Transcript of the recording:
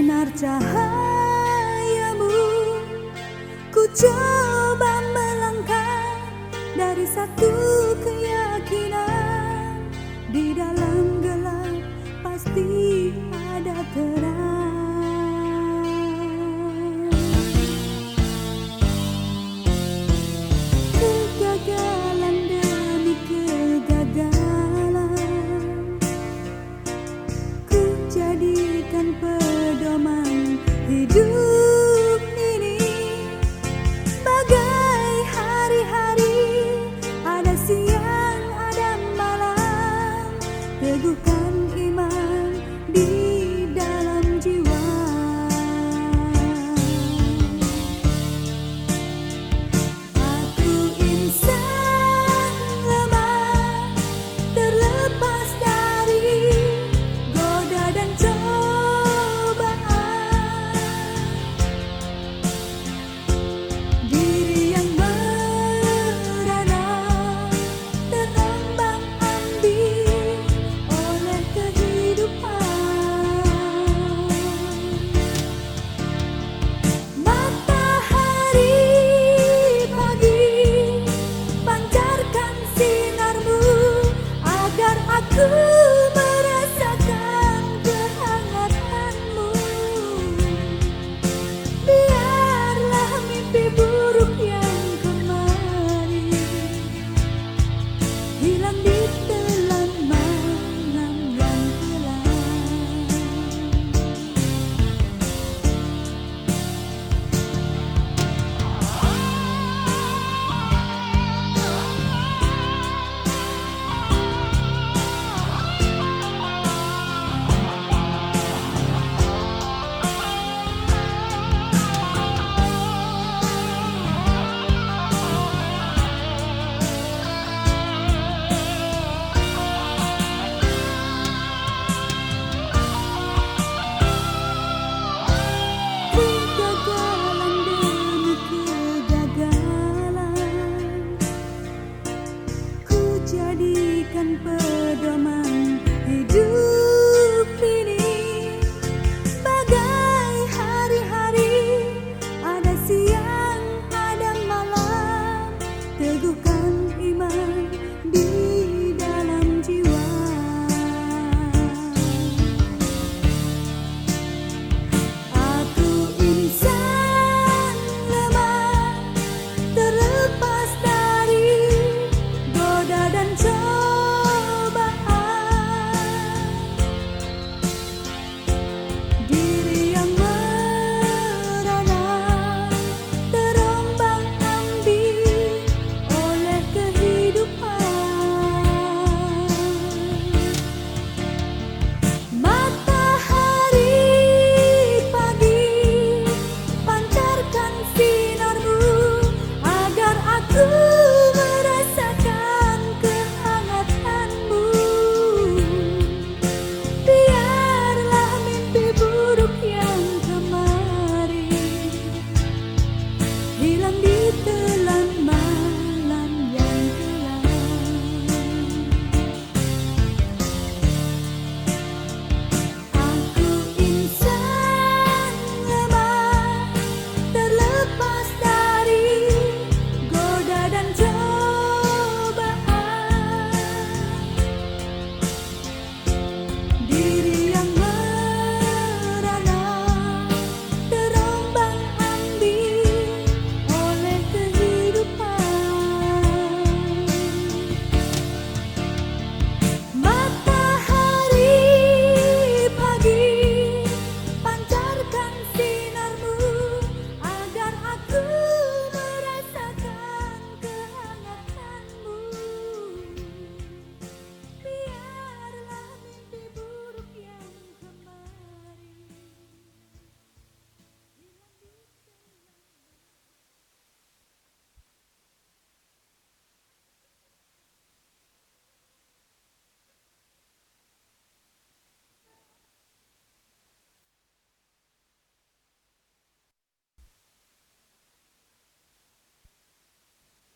sinar cahayamu. Ku coba melangkah dari satu keyakinan. Di dalam gelap pasti ada terang pelo caminho.